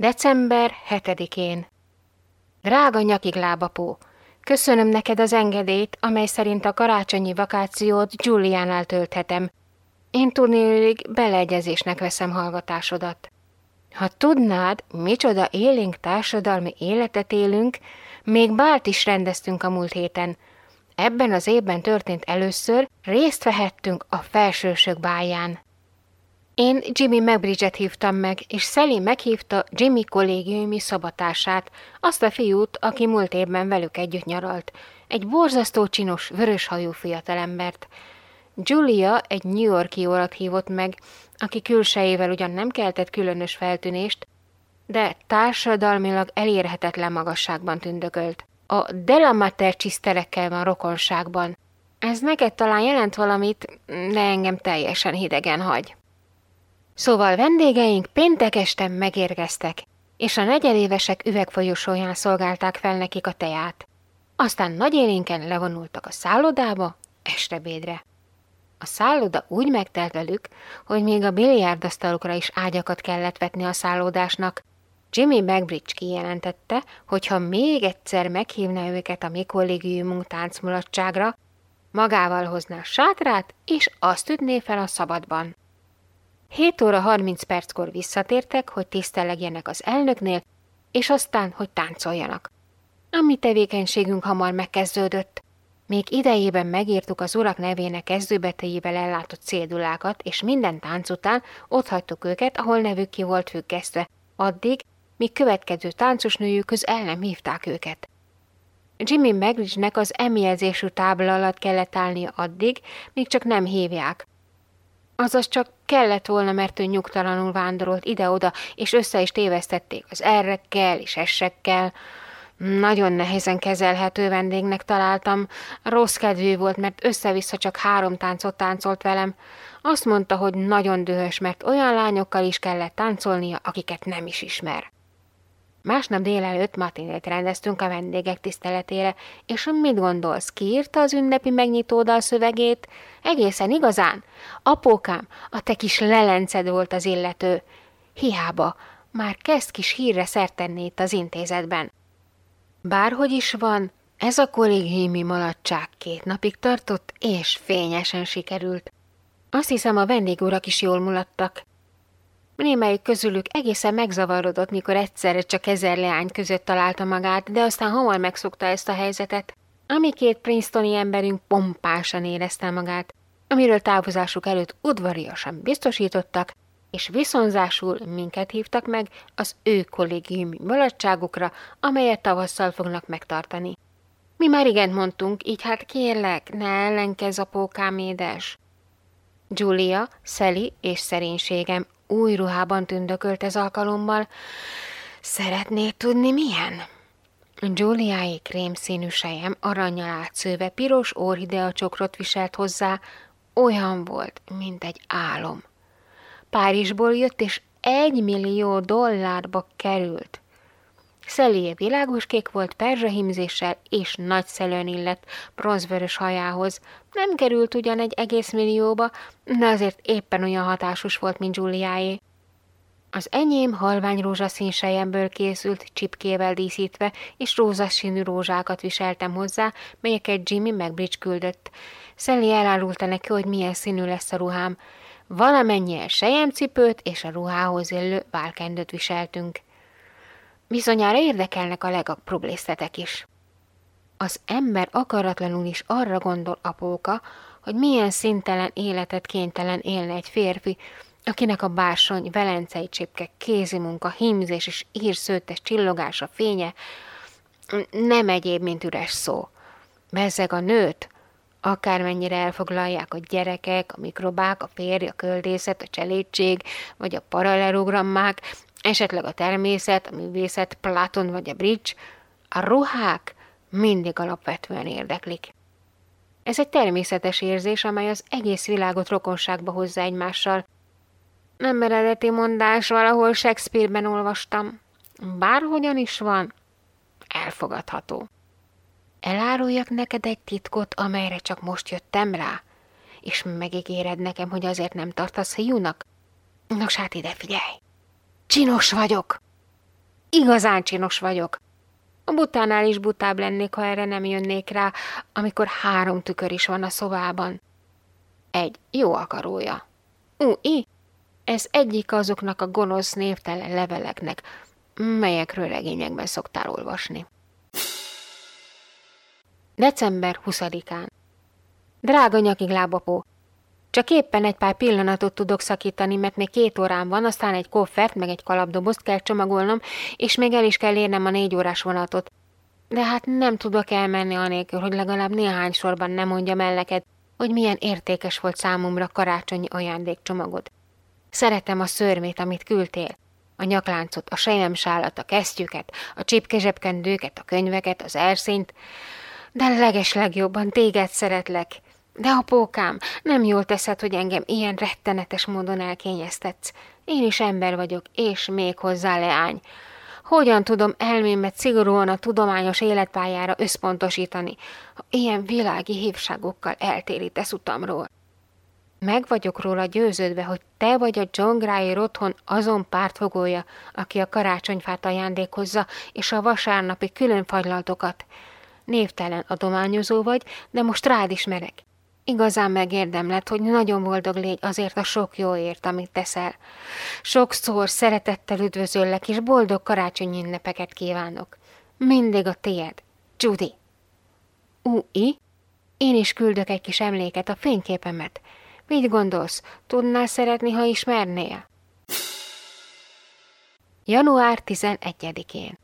December 7-én. Drága nyakig lábapó, köszönöm neked az engedélyt, amely szerint a karácsonyi vakációt Giuliánál tölthetem. Én tudnélik beleegyezésnek veszem hallgatásodat. Ha tudnád, micsoda élénk társadalmi életet élünk, még bált is rendeztünk a múlt héten. Ebben az évben történt először, részt vehettünk a felsősök báján. Én Jimmy McBridge-et hívtam meg, és Sally meghívta Jimmy kollégiumi szabatását, azt a fiút, aki múlt évben velük együtt nyaralt. Egy borzasztó csinos, vöröshajú fiatalembert. Julia egy New Yorki orat hívott meg, aki külsejével ugyan nem keltett különös feltűnést, de társadalmilag elérhetetlen magasságban tündökölt. A Delamater csiszterekkel van rokonságban. Ez neked talán jelent valamit, de engem teljesen hidegen hagy. Szóval vendégeink péntek este megérkeztek, és a negyedévesek üvegfolyosóján szolgálták fel nekik a teát. Aztán nagy élénken levonultak a szállodába, estebédre. A szálloda úgy megtelt velük, hogy még a biliárdasztalukra is ágyakat kellett vetni a szállódásnak. Jimmy McBridge kijelentette, hogy ha még egyszer meghívna őket a mi kollégiumunk táncmulatságra, magával hozná sátrát, és azt ütné fel a szabadban. 7 óra 30 perckor visszatértek, hogy tisztelegjenek az elnöknél, és aztán, hogy táncoljanak. A mi tevékenységünk hamar megkezdődött. Még idejében megírtuk az urak nevének kezdőbetejével ellátott cédulákat, és minden tánc után hagytuk őket, ahol nevük ki volt függesztve, addig, míg következő táncosnőjükhöz el nem hívták őket. Jimmy Megridge-nek az emiezésű tábla alatt kellett állnia addig, míg csak nem hívják. Azaz csak kellett volna, mert ő nyugtalanul vándorolt ide-oda, és össze is tévesztették az errekkel és essekkel, nagyon nehézen kezelhető vendégnek találtam. Rossz kedvű volt, mert össze-vissza csak három táncot táncolt velem. Azt mondta, hogy nagyon dühös, mert olyan lányokkal is kellett táncolnia, akiket nem is ismer. Másnap délelőtt matinét rendeztünk a vendégek tiszteletére, és mit gondolsz, kiírta az ünnepi megnyitódal szövegét? Egészen igazán? Apókám, a te kis lelenced volt az illető. Hiába, már kezd kis hírre szertenni itt az intézetben. Bárhogy is van, ez a kollégiumi maladság két napig tartott, és fényesen sikerült. Azt hiszem, a vendégúrak is jól mulattak. Némelyik közülük egészen megzavarodott, mikor egyszerre csak ezer leány között találta magát, de aztán hamar megszokta ezt a helyzetet. Ami két Princetoni emberünk pompásan érezte magát, amiről távozásuk előtt udvariasan biztosítottak, és viszonzásul minket hívtak meg az ő kollégiumi mulatságukra, amelyet tavasszal fognak megtartani. Mi már igent mondtunk, így hát kérlek, ne ellenkezz apókám édes. Julia, Sally és szerénységem új ruhában tündökölt ez alkalommal. Szeretnéd tudni milyen? Giuliái krémszínű sejem aranyal átszőve piros orhidea csokrot viselt hozzá, olyan volt, mint egy álom. Párizsból jött, és egy millió dollárba került. Szeléje világoskék volt perzsahimzéssel és nagyszerűen illett bronzvörös hajához. Nem került ugyan egy egész millióba, de azért éppen olyan hatásos volt, mint Giuliáé. Az enyém halvány rózsaszín sejemből készült, csipkével díszítve, és rózsaszínű rózsákat viseltem hozzá, melyeket Jimmy McBridge küldött. Sally elárulta neki, hogy milyen színű lesz a ruhám. Valamennyien sejemcipőt és a ruhához illő válkendőt viseltünk. Bizonyára érdekelnek a legapróbb részletek is. Az ember akaratlanul is arra gondol apóka, hogy milyen szintelen életet kénytelen élne egy férfi, akinek a bársony, velencei csipke, kézimunka, hímzés és írszőtes csillogása fénye nem egyéb, mint üres szó. Bezzeg a nőt, akármennyire elfoglalják a gyerekek, a mikrobák, a férj, a köldészet, a cselédség, vagy a parallelogrammák, esetleg a természet, a művészet, Platon vagy a bridge, a ruhák mindig alapvetően érdeklik. Ez egy természetes érzés, amely az egész világot rokonságba hozza egymással. Nem eredeti mondás, valahol Shakespeare-ben olvastam. Bárhogyan is van, elfogadható. Eláruljak neked egy titkot, amelyre csak most jöttem rá, és megígéred nekem, hogy azért nem tartasz hiúnak? Nos, hát ide figyelj! Csinos vagyok! igazán csinos vagyok. A butánál is butább lennék, ha erre nem jönnék rá, amikor három tükör is van a szobában. Egy jó akarója. Ú-i, ez egyik azoknak a gonosz névtelen leveleknek, melyekről regényekben szoktál olvasni. December 20-án Drága nyakig lábapó, csak éppen egy pár pillanatot tudok szakítani, mert még két órám van, aztán egy koffert, meg egy kalapdobozt kell csomagolnom, és még el is kell érnem a négy órás vonatot. De hát nem tudok elmenni anélkül, hogy legalább néhány sorban nem mondjam el neked, hogy milyen értékes volt számomra karácsonyi ajándékcsomagod. Szeretem a szörmét, amit küldtél. A nyakláncot, a sejemsálat, a kesztyüket, a csipkezsebkendőket, a könyveket, az erszényt, de leges legjobban téged szeretlek. De apókám, nem jól teszed, hogy engem ilyen rettenetes módon elkényeztetsz. Én is ember vagyok, és még hozzá leány. Hogyan tudom elmémet szigorúan a tudományos életpályára összpontosítani, ha ilyen világi hívságokkal eltérítesz utamról? Meg vagyok róla győződve, hogy te vagy a John Grier otthon azon pártfogója, aki a karácsonyfát ajándékozza, és a vasárnapi különfagylaltokat. Névtelen adományozó vagy, de most rád ismerek. Igazán megérdemled, hogy nagyon boldog légy azért a sok jóért, amit teszel. Sokszor szeretettel üdvözöllek, és boldog karácsonyi ünnepeket kívánok. Mindig a tied, Judy. Ui, én is küldök egy kis emléket, a fényképemet. Mit gondolsz, tudnál szeretni, ha ismernél? Január 11-én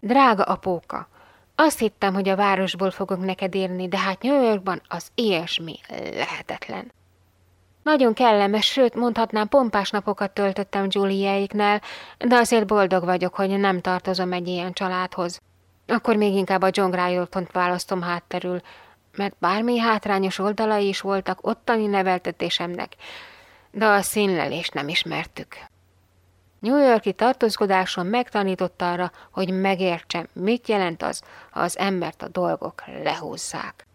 Drága apóka, azt hittem, hogy a városból fogok neked írni, de hát New Yorkban az ilyesmi lehetetlen. Nagyon kellemes, sőt, mondhatnám, pompás napokat töltöttem Juliaiknál, de azért boldog vagyok, hogy nem tartozom egy ilyen családhoz. Akkor még inkább a John Gryoltont választom hátterül, mert bármi hátrányos oldalai is voltak ottani neveltetésemnek, de a színlelést nem ismertük. New Yorki tartózkodáson megtanított arra, hogy megértsem, mit jelent az, ha az embert a dolgok lehúzzák.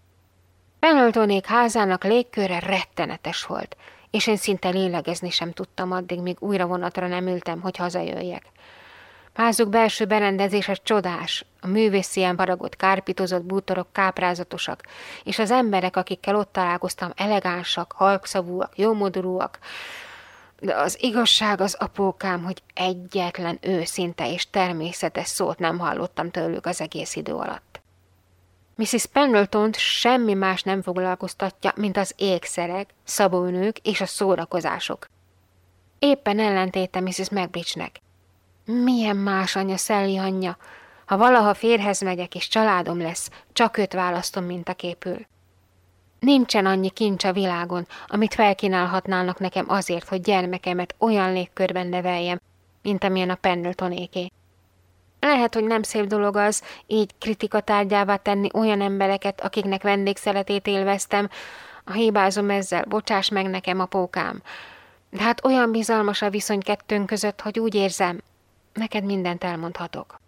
Pendletonék házának légköre rettenetes volt, és én szinte lélegezni sem tudtam addig, míg újra vonatra nem ültem, hogy hazajöjjek. Házuk belső berendezése csodás, a művészi faragott kárpitozott bútorok káprázatosak, és az emberek, akikkel ott találkoztam, elegánsak, halkszavúak, jómodorúak, de az igazság az apókám, hogy egyetlen őszinte és természetes szót nem hallottam tőlük az egész idő alatt. Mrs. pendleton semmi más nem foglalkoztatja, mint az ékszerek, szabónők és a szórakozások. Éppen ellentéte Mrs. McBridge-nek. Milyen más anya Sally anyja, ha valaha férhez megyek és családom lesz, csak őt választom képül. Nincsen annyi kincs a világon, amit felkínálhatnának nekem azért, hogy gyermekemet olyan légkörben neveljem, mint amilyen a Pendletonéké. Lehet, hogy nem szép dolog az, így kritika tárgyává tenni olyan embereket, akiknek vendégszeretét élveztem, a hibázom ezzel, bocsáss meg nekem, apókám. De hát olyan bizalmas a viszony kettőnk között, hogy úgy érzem, neked mindent elmondhatok.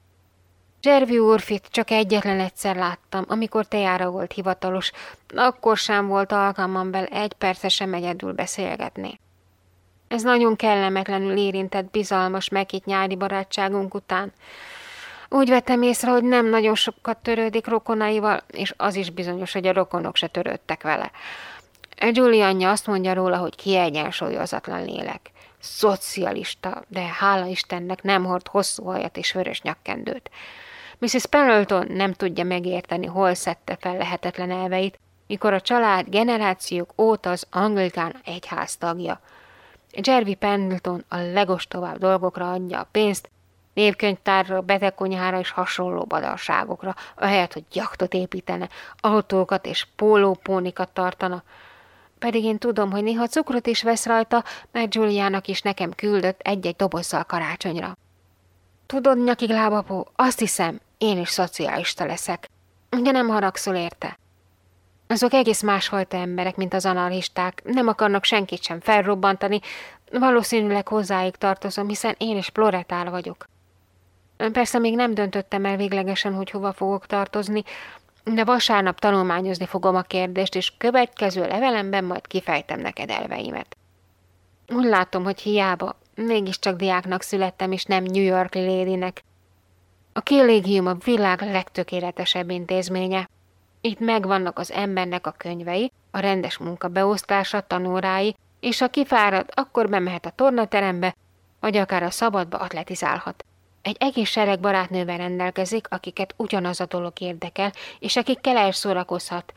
Zservi úrfit csak egyetlen egyszer láttam, amikor tejára volt hivatalos, akkor sem volt alkalmam vele egy perce sem egyedül beszélgetni. Ez nagyon kellemetlenül érintett bizalmas meghitt nyári barátságunk után. Úgy vettem észre, hogy nem nagyon sokat törődik rokonaival, és az is bizonyos, hogy a rokonok se törődtek vele. Julie anyja azt mondja róla, hogy kiegyensúlyozatlan lélek. Szocialista, de hála Istennek nem hord hosszú hajat és vörös nyakkendőt. Mrs. Pendleton nem tudja megérteni, hol szedte fel lehetetlen elveit, mikor a család generációk óta az anglikán egyház tagja. Jerry Pendleton a legostovább dolgokra adja a pénzt, névkönyvtárra, betegkonyhára és hasonló badalságokra, ahelyett, hogy jaktot építene, autókat és pólópónikat tartana. Pedig én tudom, hogy néha cukrot is vesz rajta, mert Juliának is nekem küldött egy-egy dobozzal karácsonyra. Tudod, nyakig lábapó, azt hiszem, én is szocialista leszek. De nem haragszol érte. Azok egész másfajta emberek, mint az anarchisták, nem akarnak senkit sem felrobbantani, valószínűleg hozzáig tartozom, hiszen én is ploretál vagyok. Persze még nem döntöttem el véglegesen, hogy hova fogok tartozni, de vasárnap tanulmányozni fogom a kérdést, és következő levelemben majd kifejtem neked elveimet. Úgy látom, hogy hiába, mégiscsak diáknak születtem, és nem New York lédinek. A kollégium a világ legtökéletesebb intézménye. Itt megvannak az embernek a könyvei, a rendes munka beosztása, tanórái, és ha kifárad, akkor bemehet a tornaterembe, vagy akár a szabadba atletizálhat. Egy egész sereg barátnővel rendelkezik, akiket ugyanaz a dolog érdekel, és akikkel elszórakozhat.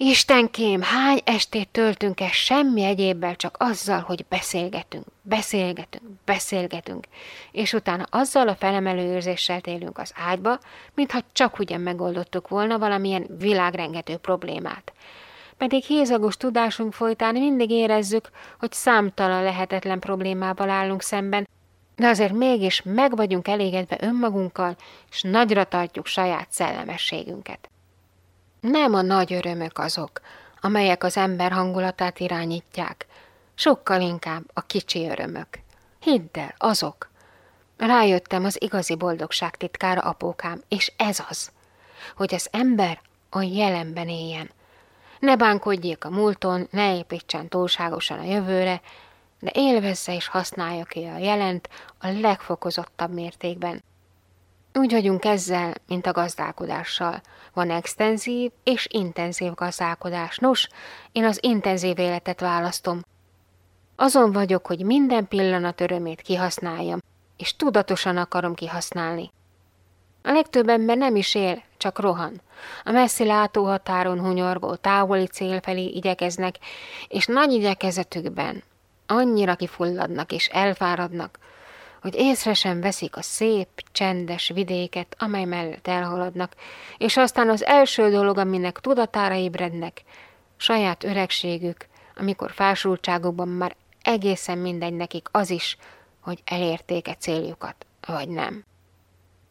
Istenkém, hány estét töltünk el semmi egyébbel, csak azzal, hogy beszélgetünk, beszélgetünk, beszélgetünk, és utána azzal a felemelő érzéssel télünk az ágyba, mintha csak ugyan megoldottuk volna valamilyen világrengető problémát. Pedig hézagos tudásunk folytán mindig érezzük, hogy számtalan lehetetlen problémával állunk szemben, de azért mégis meg vagyunk elégedve önmagunkkal, és nagyra tartjuk saját szellemességünket. Nem a nagy örömök azok, amelyek az ember hangulatát irányítják, sokkal inkább a kicsi örömök. Hidd el, azok. Rájöttem az igazi boldogság titkára, apókám, és ez az, hogy az ember a jelenben éljen. Ne bánkodjék a múlton, ne építsen túlságosan a jövőre, de élvezze és használja ki a jelent a legfokozottabb mértékben. Úgy vagyunk ezzel, mint a gazdálkodással. Van extenzív és intenzív gazdálkodás. Nos, én az intenzív életet választom. Azon vagyok, hogy minden pillanat örömét kihasználjam, és tudatosan akarom kihasználni. A legtöbb ember nem is él, csak rohan. A messzi látóhatáron hunyorgó távoli cél felé igyekeznek, és nagy igyekezetükben annyira kifulladnak és elfáradnak, hogy észre sem veszik a szép, csendes vidéket, amely mellett elhaladnak, és aztán az első dolog, aminek tudatára ébrednek, saját öregségük, amikor fásultságukban már egészen mindegy nekik az is, hogy elérték-e céljukat, vagy nem.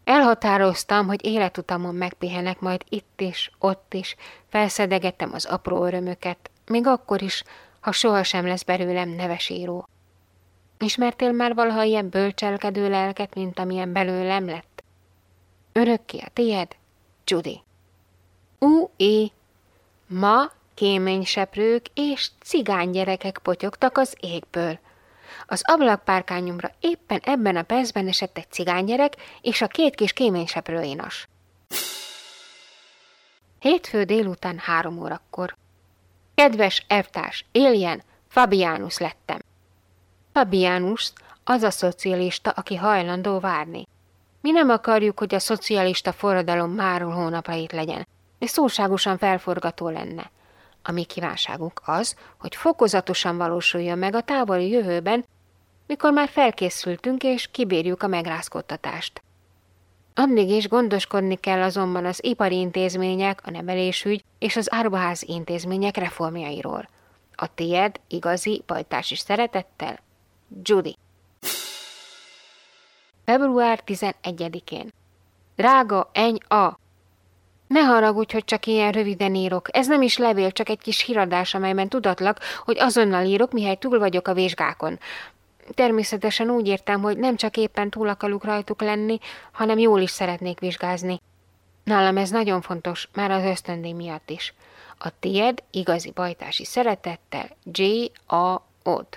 Elhatároztam, hogy életutamon megpihenek majd itt is, ott is, felszedegettem az apró örömöket, még akkor is, ha sohasem lesz belőlem neves. Ismertél már valaha ilyen bölcselkedő lelket, mint amilyen belőlem lett? Örökké a tied, Judy. U-i. Ma kéményseprők és cigánygyerekek potyogtak az égből. Az ablakpárkányomra éppen ebben a percben esett egy cigánygyerek és a két kis kéményseprőénas. Hétfő délután három órakor. Kedves elvtárs, éljen, Fabiánus lettem. Fabiánus az a szocialista, aki hajlandó várni. Mi nem akarjuk, hogy a szocialista forradalom máról hónapait legyen, de szóságosan felforgató lenne. A mi kívánságunk az, hogy fokozatosan valósuljon meg a távoli jövőben, mikor már felkészültünk és kibírjuk a megrázkodtatást. Addig is gondoskodni kell azonban az ipari intézmények, a nevelésügy és az árvaház intézmények reformjairól. A tied igazi pajtás is szeretettel, Judy. Február 11-én. Drága Eny A. Ne haragudj, hogy csak ilyen röviden írok. Ez nem is levél, csak egy kis híradás, amelyben tudatlak, hogy azonnal írok, mihely túl vagyok a vizsgákon. Természetesen úgy értem, hogy nem csak éppen túl akarok rajtuk lenni, hanem jól is szeretnék vizsgázni. Nálam ez nagyon fontos, már az ösztöndíj miatt is. A tied igazi bajtási szeretettel J. A. Odd.